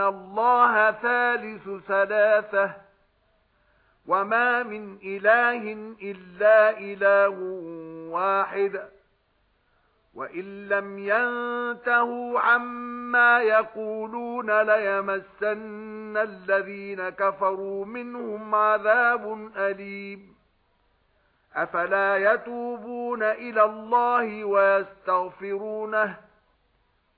الله ثالث ثلاثة وما من إله إلا إله واحد وَإِن لَّمْ يَنتَهُوا عَمَّا يَقُولُونَ لَيَمَسَّنَّ الَّذِينَ كَفَرُوا مِنْهُمْ عَذَابٌ أَلِيمٌ أَفَلَا يَتُوبُونَ إِلَى اللَّهِ وَيَسْتَغْفِرُونَهُ